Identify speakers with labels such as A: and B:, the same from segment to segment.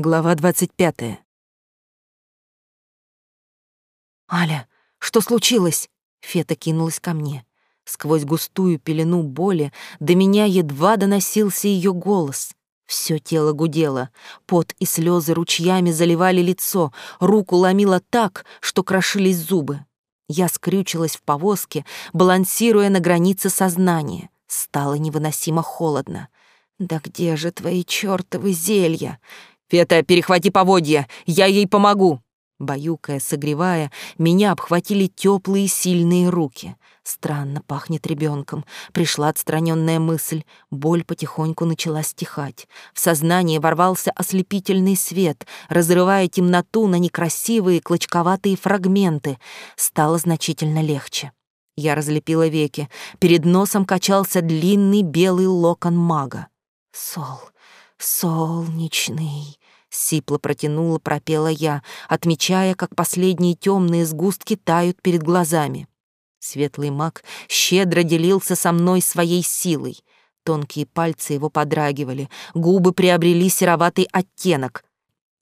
A: Глава двадцать пятая. «Аля, что случилось?» Фета кинулась ко мне. Сквозь густую пелену боли до меня едва доносился ее голос. Все тело гудело, пот и слезы ручьями заливали лицо, руку ломило так, что крошились зубы. Я скрючилась в повозке, балансируя на границе сознания. Стало невыносимо холодно. «Да где же твои чёртовы зелья? «Фета, перехвати поводья, я ей помогу!» Баюкая, согревая, меня обхватили теплые сильные руки. Странно пахнет ребенком. Пришла отстраненная мысль. Боль потихоньку начала стихать. В сознание ворвался ослепительный свет, разрывая темноту на некрасивые клочковатые фрагменты. Стало значительно легче. Я разлепила веки. Перед носом качался длинный белый локон мага. Сол, солнечный. Сипло протянула, пропела я, отмечая, как последние темные сгустки тают перед глазами. Светлый маг щедро делился со мной своей силой. Тонкие пальцы его подрагивали, губы приобрели сероватый оттенок.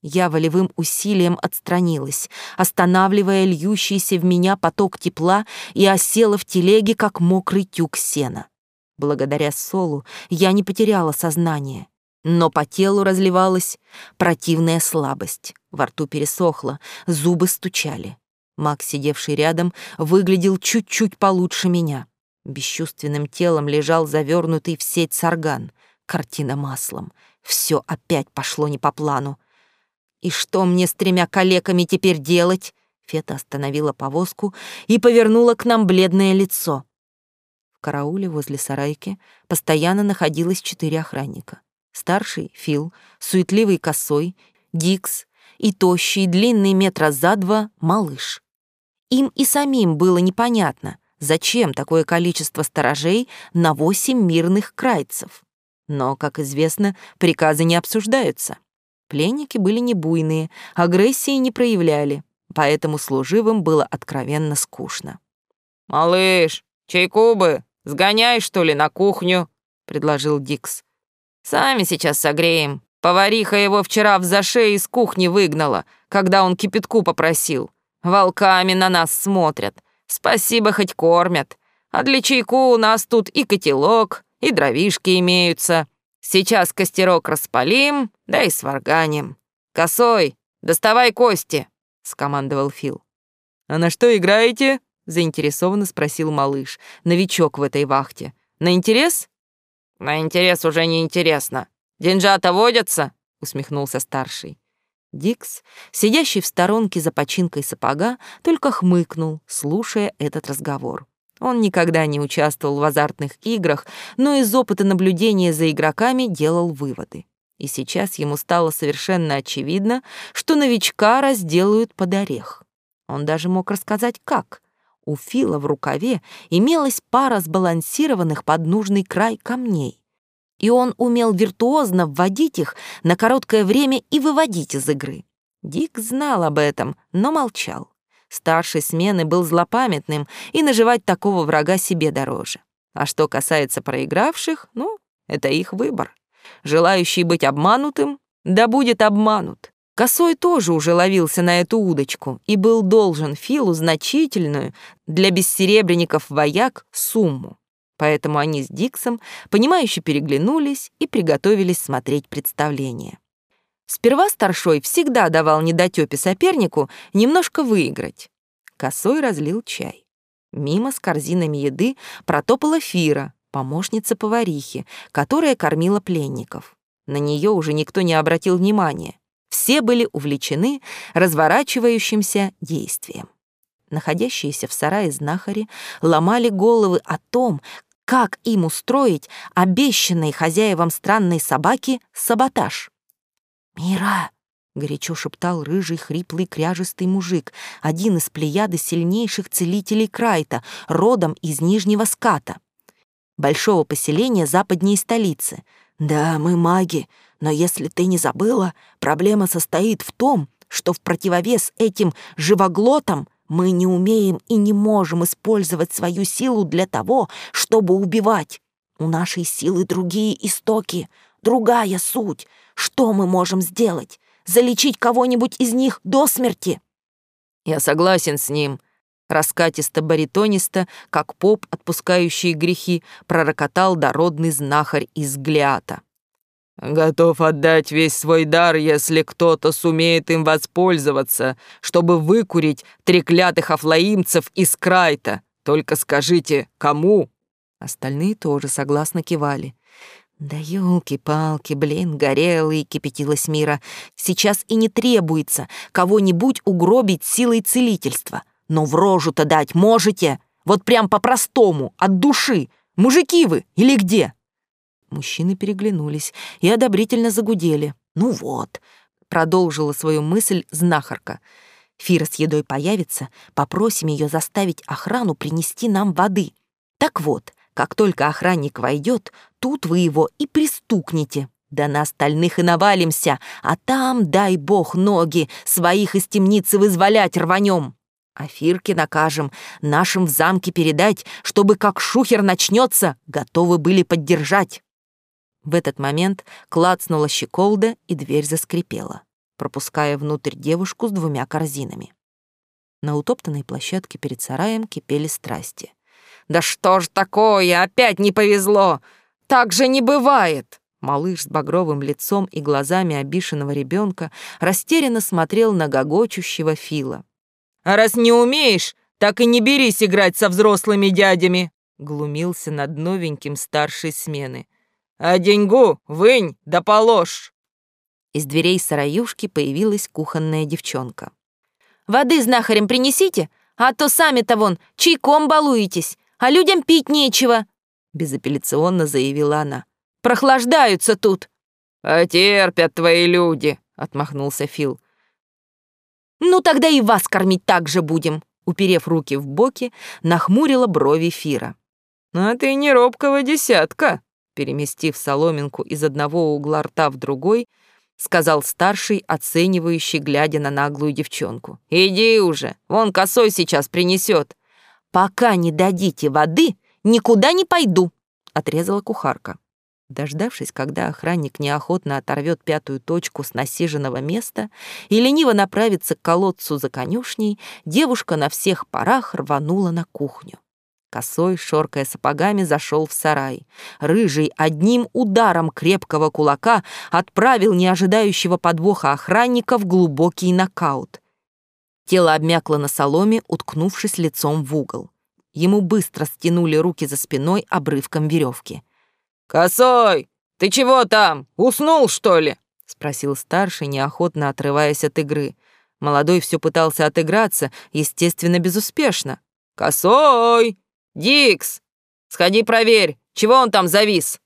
A: Я волевым усилием отстранилась, останавливая льющийся в меня поток тепла и осела в телеге, как мокрый тюк сена. Благодаря Солу я не потеряла сознание но по телу разливалась противная слабость. Во рту пересохло, зубы стучали. Маг, сидевший рядом, выглядел чуть-чуть получше меня. Бесчувственным телом лежал завернутый в сеть сарган. Картина маслом. Все опять пошло не по плану. «И что мне с тремя калеками теперь делать?» Фета остановила повозку и повернула к нам бледное лицо. В карауле возле сарайки постоянно находилось четыре охранника. Старший — Фил, суетливый косой, Дикс и тощий, длинный метра за два — малыш. Им и самим было непонятно, зачем такое количество сторожей на восемь мирных крайцев. Но, как известно, приказы не обсуждаются. Пленники были не буйные, агрессии не проявляли, поэтому служивым было откровенно скучно.
B: «Малыш, чайку бы, сгоняй, что ли, на кухню», — предложил Дикс. Сами сейчас согреем. Повариха его вчера в заше из кухни выгнала, когда он кипятку попросил. Волками на нас смотрят. Спасибо, хоть кормят. А для чайку у нас тут и котелок, и дровишки имеются. Сейчас костерок распалим, да и сварганим. Косой, доставай кости, скомандовал Фил.
A: А на что играете? заинтересованно спросил малыш, новичок в этой вахте. На интерес?
B: «На интерес уже не интересно. Деньжата водятся?» — усмехнулся старший.
A: Дикс, сидящий в сторонке за починкой сапога, только хмыкнул, слушая этот разговор. Он никогда не участвовал в азартных играх, но из опыта наблюдения за игроками делал выводы. И сейчас ему стало совершенно очевидно, что новичка разделают под орех. Он даже мог рассказать, как. У Фила в рукаве имелась пара сбалансированных под нужный край камней. И он умел виртуозно вводить их на короткое время и выводить из игры. Дик знал об этом, но молчал. Старший смены был злопамятным, и наживать такого врага себе дороже. А что касается проигравших, ну, это их выбор. Желающий быть обманутым, да будет обманут. Косой тоже уже ловился на эту удочку и был должен Филу значительную для бессеребренников вояк сумму. Поэтому они с Диксом, понимающе переглянулись и приготовились смотреть представление. Сперва старшой всегда давал недотёпе сопернику немножко выиграть. Косой разлил чай. Мимо с корзинами еды протопала Фира, помощница поварихи, которая кормила пленников. На нее уже никто не обратил внимания. Все были увлечены разворачивающимся действием. Находящиеся в сарае знахари ломали головы о том, как им устроить обещанный хозяевам странной собаки саботаж. «Мира!» — горячо шептал рыжий, хриплый, кряжистый мужик, один из плеяды сильнейших целителей Крайта, родом из Нижнего Ската, большого поселения западней столицы. «Да, мы маги, но если ты не забыла, проблема состоит в том, что в противовес этим живоглотам мы не умеем и не можем использовать свою силу для того, чтобы убивать. У нашей силы другие истоки, другая суть. Что мы можем сделать? залечить кого-нибудь из них до смерти.
B: Я согласен с ним. Раскатисто-баритонисто, как поп, отпускающий грехи, пророкотал дородный знахарь из Глиата. Готов отдать весь свой дар, если кто-то сумеет им воспользоваться, чтобы выкурить треклятых афлаимцев из Крайта. Только скажите, кому?»
A: Остальные тоже согласно кивали. «Да елки-палки, блин, горелый!» — кипятилась Мира. «Сейчас и не требуется кого-нибудь угробить силой целительства. Но в рожу-то дать можете? Вот прям по-простому, от души. Мужики вы или где?» Мужчины переглянулись и одобрительно загудели. «Ну вот», — продолжила свою мысль знахарка. «Фира с едой появится, попросим ее заставить охрану принести нам воды. Так вот, как только охранник войдет, тут вы его и пристукнете. Да на остальных и навалимся, а там, дай бог, ноги своих из темницы вызволять рванем. А Фирке накажем, нашим в замке передать, чтобы как шухер начнется, готовы были поддержать». В этот момент клацнула щеколда, и дверь заскрипела, пропуская внутрь девушку с двумя корзинами. На утоптанной площадке перед сараем кипели страсти. «Да что ж такое? Опять не повезло! Так же не бывает!» Малыш с багровым лицом и глазами обиженного ребенка растерянно смотрел на гогочущего Фила. «А раз не умеешь, так и не берись играть со взрослыми дядями!» глумился над новеньким старшей смены. «А деньгу вынь да положь!» Из дверей сараюшки появилась кухонная девчонка. «Воды знахарем принесите, а то сами-то вон чайком балуетесь, а людям пить нечего!» безапелляционно заявила она. «Прохлаждаются тут!» «Потерпят твои люди!» — отмахнулся Фил. «Ну тогда и вас кормить так же будем!» Уперев руки в боки, нахмурила брови Фира. «А ты не робкого десятка!» Переместив соломинку из одного угла рта в другой, сказал старший, оценивающий, глядя на наглую девчонку. «Иди уже, вон косой сейчас принесет». «Пока не дадите воды, никуда не пойду», — отрезала кухарка. Дождавшись, когда охранник неохотно оторвет пятую точку с насиженного места и лениво направится к колодцу за конюшней, девушка на всех парах рванула на кухню. Косой, шоркая сапогами, зашел в сарай. Рыжий одним ударом крепкого кулака отправил неожидающего подвоха охранника в глубокий нокаут. Тело обмякло на соломе, уткнувшись лицом в угол. Ему быстро стянули руки за спиной обрывком веревки. «Косой, ты чего там? Уснул, что ли?» — спросил старший, неохотно отрываясь от игры. Молодой все пытался отыграться, естественно, безуспешно. «Косой!» «Дикс! Сходи проверь, чего он там завис?»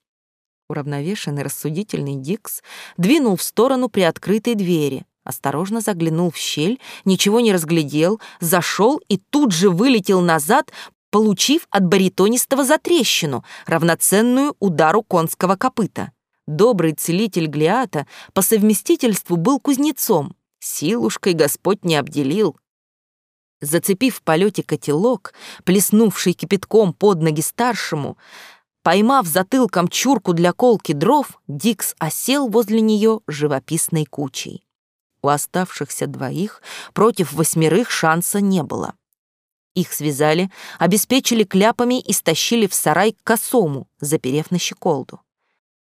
A: Уравновешенный, рассудительный Дикс двинул в сторону приоткрытой двери, осторожно заглянул в щель, ничего не разглядел, зашел и тут же вылетел назад, получив от баритонистого затрещину, равноценную удару конского копыта. Добрый целитель Глиата по совместительству был кузнецом. Силушкой Господь не обделил, Зацепив в полете котелок, плеснувший кипятком под ноги старшему, поймав затылком чурку для колки дров, Дикс осел возле нее живописной кучей. У оставшихся двоих против восьмерых шанса не было. Их связали, обеспечили кляпами и стащили в сарай к косому, заперев на щеколду.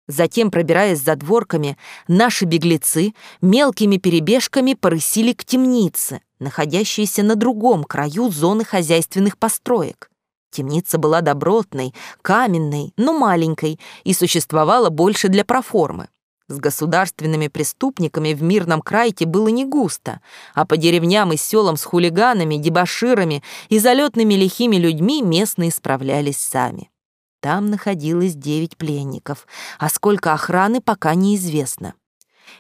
A: Затем, пробираясь за дворками, наши беглецы мелкими перебежками порысили к темнице, находящейся на другом краю зоны хозяйственных построек. Темница была добротной, каменной, но маленькой и существовала больше для проформы. С государственными преступниками в мирном крайте было не густо, а по деревням и селам с хулиганами, дебоширами и залетными лихими людьми местные справлялись сами. Там находилось девять пленников, а сколько охраны пока неизвестно.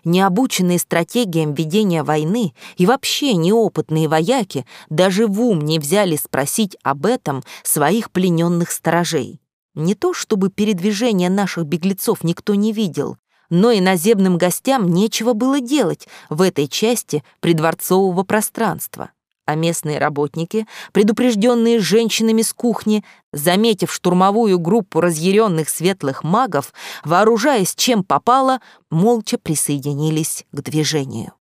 A: Необученные стратегиям ведения войны и вообще неопытные вояки даже в ум не взяли спросить об этом своих плененных сторожей. Не то чтобы передвижение наших беглецов никто не видел, но и наземным гостям нечего было делать в этой части придворцового пространства а местные работники, предупрежденные женщинами с кухни, заметив штурмовую группу разъяренных светлых магов, вооружаясь чем попало, молча присоединились к движению.